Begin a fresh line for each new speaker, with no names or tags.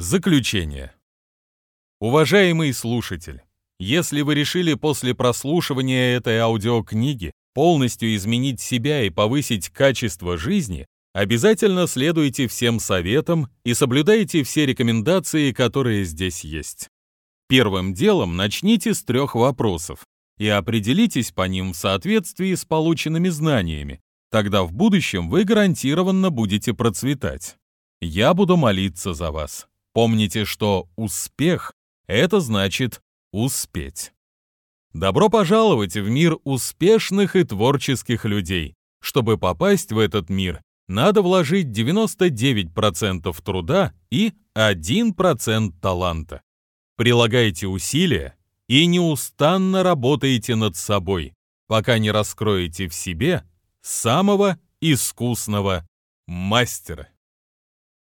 Заключение. Уважаемый слушатель, если вы решили после прослушивания этой аудиокниги полностью изменить себя и повысить качество жизни, обязательно следуйте всем советам и соблюдайте все рекомендации, которые здесь есть. Первым делом начните с трех вопросов и определитесь по ним в соответствии с полученными знаниями. Тогда в будущем вы гарантированно будете процветать. Я буду молиться за вас. Помните, что успех – это значит успеть. Добро пожаловать в мир успешных и творческих людей. Чтобы попасть в этот мир, надо вложить 99% труда и 1% таланта. Прилагайте усилия и неустанно работайте над собой, пока не раскроете в себе самого искусного мастера.